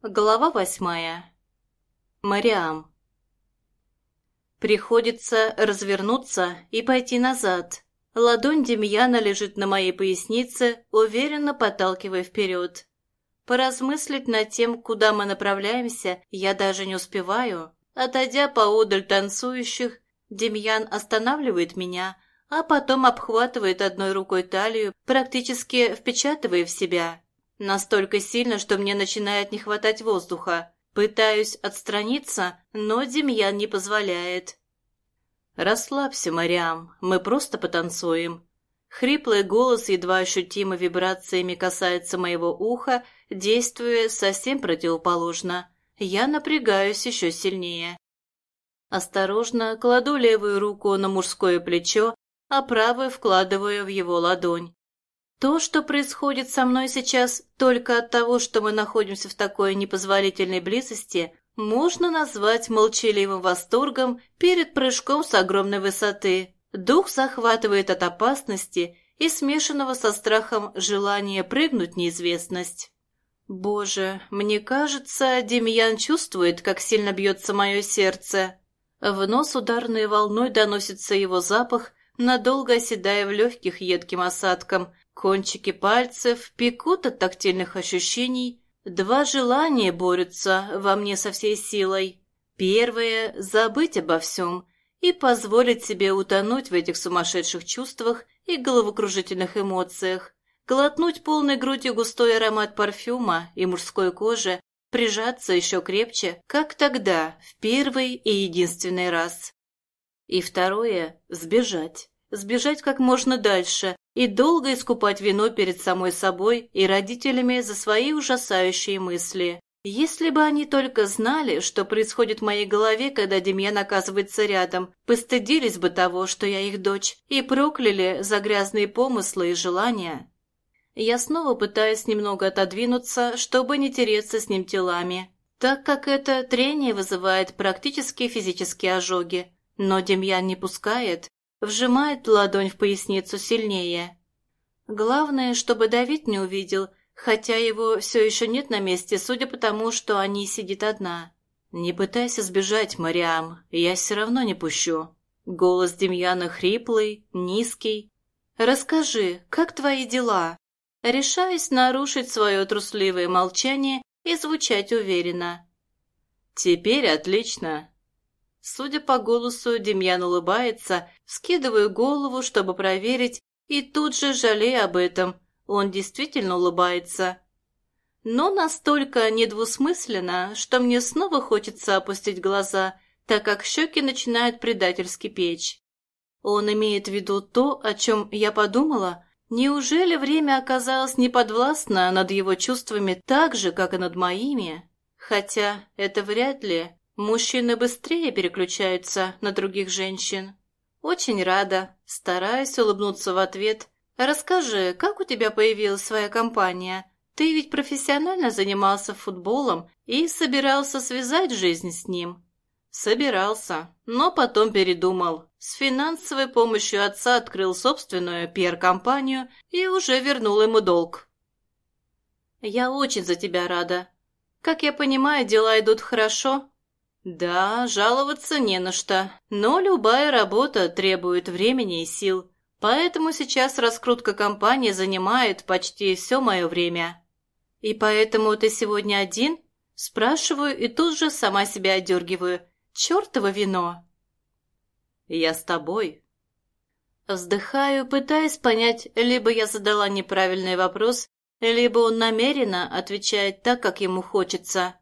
Глава восьмая. Мариам. Приходится развернуться и пойти назад. Ладонь Демьяна лежит на моей пояснице, уверенно подталкивая вперед. Поразмыслить над тем, куда мы направляемся, я даже не успеваю. Отойдя поодаль танцующих, Демьян останавливает меня, а потом обхватывает одной рукой талию, практически впечатывая в себя. Настолько сильно, что мне начинает не хватать воздуха. Пытаюсь отстраниться, но Демьян не позволяет. «Расслабься, Мариам, мы просто потанцуем». Хриплый голос едва ощутимо вибрациями касается моего уха, действуя совсем противоположно. Я напрягаюсь еще сильнее. Осторожно кладу левую руку на мужское плечо, а правую вкладываю в его ладонь. То, что происходит со мной сейчас, только от того, что мы находимся в такой непозволительной близости, можно назвать молчаливым восторгом перед прыжком с огромной высоты. Дух захватывает от опасности и смешанного со страхом желания прыгнуть неизвестность. Боже, мне кажется, Демьян чувствует, как сильно бьется мое сердце. В нос ударной волной доносится его запах, надолго оседая в легких едким осадком, Кончики пальцев пекут от тактильных ощущений. Два желания борются во мне со всей силой. Первое — забыть обо всем и позволить себе утонуть в этих сумасшедших чувствах и головокружительных эмоциях, глотнуть полной грудью густой аромат парфюма и мужской кожи, прижаться еще крепче, как тогда, в первый и единственный раз. И второе — сбежать. Сбежать как можно дальше, и долго искупать вину перед самой собой и родителями за свои ужасающие мысли. Если бы они только знали, что происходит в моей голове, когда Демьян оказывается рядом, постыдились бы того, что я их дочь, и прокляли за грязные помыслы и желания. Я снова пытаюсь немного отодвинуться, чтобы не тереться с ним телами, так как это трение вызывает практически физические ожоги. Но Демьян не пускает, вжимает ладонь в поясницу сильнее. Главное, чтобы Давид не увидел, хотя его все еще нет на месте, судя по тому, что Ани сидит одна. «Не пытайся сбежать, Мариам, я все равно не пущу». Голос Демьяна хриплый, низкий. «Расскажи, как твои дела?» Решаюсь нарушить свое трусливое молчание и звучать уверенно. «Теперь отлично. Судя по голосу, Демьян улыбается, скидываю голову, чтобы проверить, и тут же жалею об этом. Он действительно улыбается. Но настолько недвусмысленно, что мне снова хочется опустить глаза, так как щеки начинают предательски печь. Он имеет в виду то, о чем я подумала? Неужели время оказалось неподвластно над его чувствами так же, как и над моими? Хотя это вряд ли. Мужчины быстрее переключаются на других женщин. Очень рада. Стараюсь улыбнуться в ответ. Расскажи, как у тебя появилась своя компания? Ты ведь профессионально занимался футболом и собирался связать жизнь с ним. Собирался, но потом передумал. С финансовой помощью отца открыл собственную пиар-компанию и уже вернул ему долг. Я очень за тебя рада. Как я понимаю, дела идут хорошо? Да, жаловаться не на что, но любая работа требует времени и сил, поэтому сейчас раскрутка компании занимает почти все мое время. И поэтому ты сегодня один? Спрашиваю и тут же сама себя одергиваю. Чертово вино! Я с тобой. Вздыхаю, пытаясь понять, либо я задала неправильный вопрос, либо он намеренно отвечает так, как ему хочется.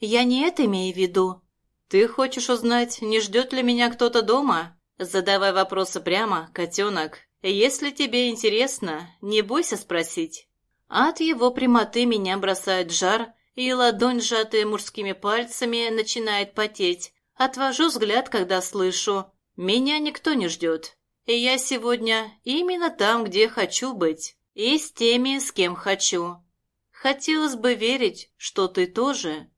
Я не это имею в виду. «Ты хочешь узнать, не ждет ли меня кто-то дома?» Задавай вопросы прямо, котенок. Если тебе интересно, не бойся спросить. От его прямоты меня бросает жар, и ладонь, сжатая мужскими пальцами, начинает потеть. Отвожу взгляд, когда слышу. Меня никто не ждет. И я сегодня именно там, где хочу быть. И с теми, с кем хочу. Хотелось бы верить, что ты тоже.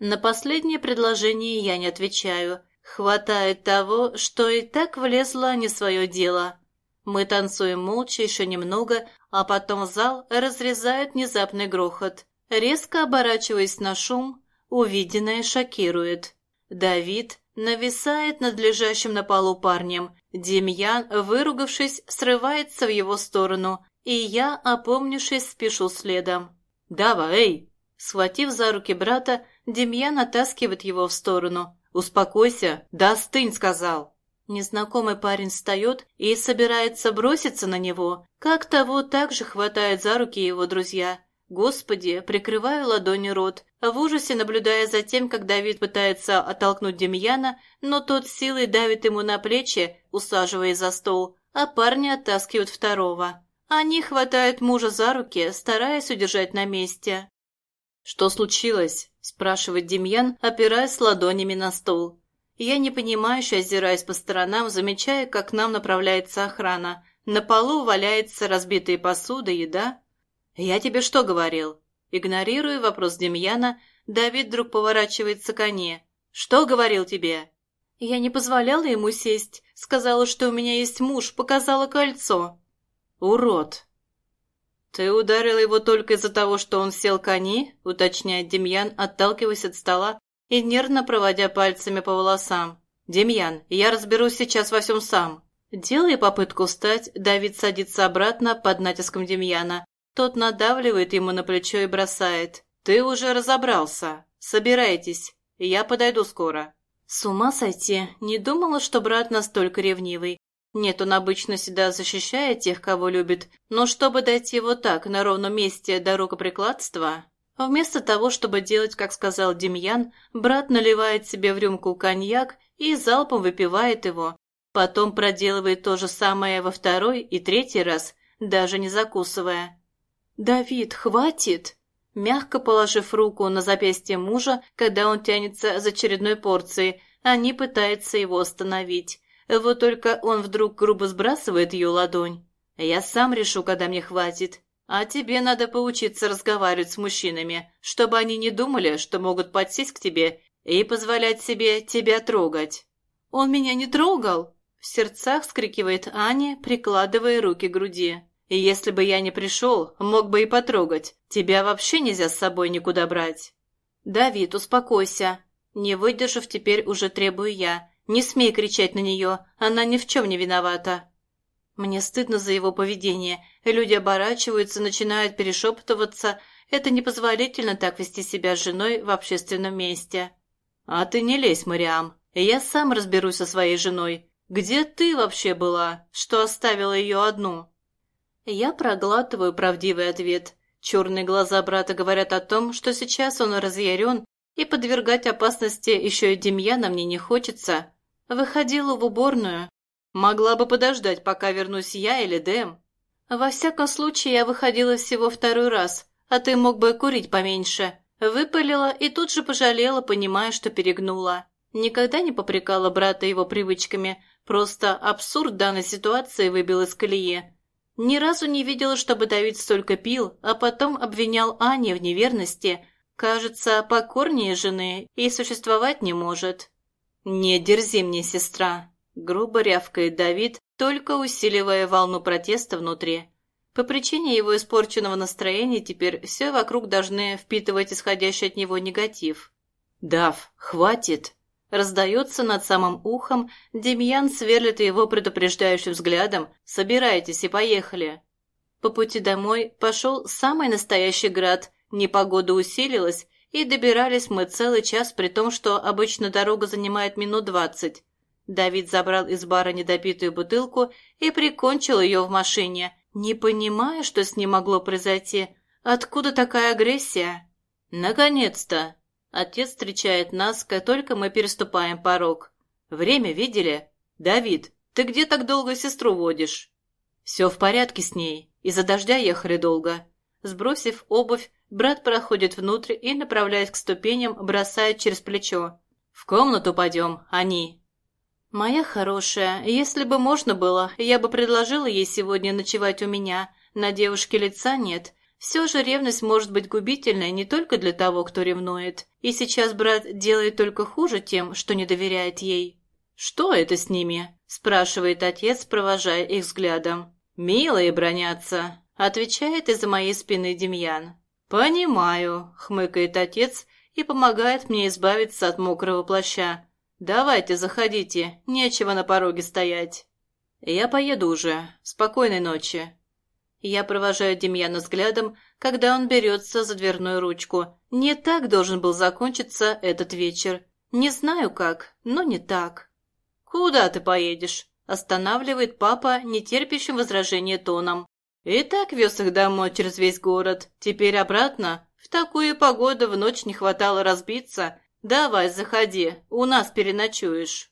На последнее предложение я не отвечаю. Хватает того, что и так влезло не свое дело. Мы танцуем молча еще немного, а потом зал разрезает внезапный грохот. Резко оборачиваясь на шум, увиденное шокирует. Давид нависает над лежащим на полу парнем. Демьян, выругавшись, срывается в его сторону, и я, опомнившись, спешу следом. «Дава, эй!» Схватив за руки брата, Демьян оттаскивает его в сторону. «Успокойся! Да остынь!» — сказал. Незнакомый парень встает и собирается броситься на него, как того также хватает за руки его друзья. Господи, прикрываю ладонью рот, в ужасе наблюдая за тем, как Давид пытается оттолкнуть Демьяна, но тот силой давит ему на плечи, усаживая за стол, а парни оттаскивают второго. Они хватают мужа за руки, стараясь удержать на месте. «Что случилось?» – спрашивает Демьян, опираясь ладонями на стол. Я непонимающе озираюсь по сторонам, замечая, как к нам направляется охрана. На полу валяется разбитая посуда, еда. «Я тебе что говорил?» Игнорируя вопрос Демьяна, Давид вдруг поворачивается к Ане. «Что говорил тебе?» «Я не позволяла ему сесть. Сказала, что у меня есть муж, показала кольцо». «Урод!» «Ты ударил его только из-за того, что он сел к Ане?» — уточняет Демьян, отталкиваясь от стола и нервно проводя пальцами по волосам. «Демьян, я разберусь сейчас во всем сам». Делая попытку встать, Давид садится обратно под натиском Демьяна, тот надавливает ему на плечо и бросает. «Ты уже разобрался. Собирайтесь. Я подойду скоро». С ума сойти. Не думала, что брат настолько ревнивый. Нет, он обычно всегда защищает тех, кого любит, но чтобы дать его так, на ровном месте до рукоприкладства... Вместо того, чтобы делать, как сказал Демьян, брат наливает себе в рюмку коньяк и залпом выпивает его. Потом проделывает то же самое во второй и третий раз, даже не закусывая. «Давид, хватит!» Мягко положив руку на запястье мужа, когда он тянется за очередной порцией, они пытаются его остановить. Вот только он вдруг грубо сбрасывает ее ладонь. «Я сам решу, когда мне хватит. А тебе надо поучиться разговаривать с мужчинами, чтобы они не думали, что могут подсесть к тебе и позволять себе тебя трогать». «Он меня не трогал!» В сердцах скрикивает Аня, прикладывая руки к груди. И если бы я не пришел, мог бы и потрогать. Тебя вообще нельзя с собой никуда брать. Давид, успокойся. Не выдержав, теперь уже требую я. Не смей кричать на нее, она ни в чем не виновата. Мне стыдно за его поведение. Люди оборачиваются, начинают перешептываться. Это непозволительно так вести себя с женой в общественном месте. А ты не лезь, Мариам. Я сам разберусь со своей женой. Где ты вообще была, что оставила ее одну? Я проглатываю правдивый ответ. Черные глаза брата говорят о том, что сейчас он разъярен, и подвергать опасности еще и Демьяна мне не хочется. Выходила в уборную. Могла бы подождать, пока вернусь я или Дэм. Во всяком случае, я выходила всего второй раз, а ты мог бы курить поменьше. Выпалила и тут же пожалела, понимая, что перегнула. Никогда не попрекала брата его привычками, просто абсурд данной ситуации выбил из колеи. Ни разу не видела, чтобы Давид столько пил, а потом обвинял Ани в неверности. Кажется, покорнее жены и существовать не может. «Не дерзи мне, сестра!» — грубо рявкает Давид, только усиливая волну протеста внутри. По причине его испорченного настроения теперь все вокруг должны впитывать исходящий от него негатив. «Дав, хватит!» Раздается над самым ухом, Демьян сверлит его предупреждающим взглядом «Собирайтесь и поехали». По пути домой пошел самый настоящий град, непогода усилилась, и добирались мы целый час, при том, что обычно дорога занимает минут двадцать. Давид забрал из бара недопитую бутылку и прикончил ее в машине, не понимая, что с ним могло произойти. Откуда такая агрессия? «Наконец-то!» Отец встречает нас, как только мы переступаем порог. Время видели? Давид, ты где так долго сестру водишь? Все в порядке с ней. Из-за дождя ехали долго. Сбросив обувь, брат проходит внутрь и, направляясь к ступеням, бросает через плечо. «В комнату пойдем, они». «Моя хорошая, если бы можно было, я бы предложила ей сегодня ночевать у меня. На девушке лица нет, все же ревность может быть губительной не только для того, кто ревнует. И сейчас брат делает только хуже тем, что не доверяет ей. «Что это с ними?» – спрашивает отец, провожая их взглядом. «Милые бронятся», – отвечает из-за моей спины Демьян. «Понимаю», — хмыкает отец и помогает мне избавиться от мокрого плаща. «Давайте, заходите, нечего на пороге стоять». «Я поеду уже. Спокойной ночи». Я провожаю Демьяна взглядом, когда он берется за дверную ручку. Не так должен был закончиться этот вечер. Не знаю как, но не так. «Куда ты поедешь?» – останавливает папа, нетерпящим возражения тоном. «И так вез их домой через весь город. Теперь обратно? В такую погоду в ночь не хватало разбиться. Давай, заходи, у нас переночуешь».